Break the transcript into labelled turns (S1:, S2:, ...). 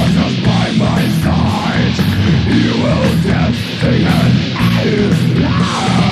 S1: voices by my side You will get the end.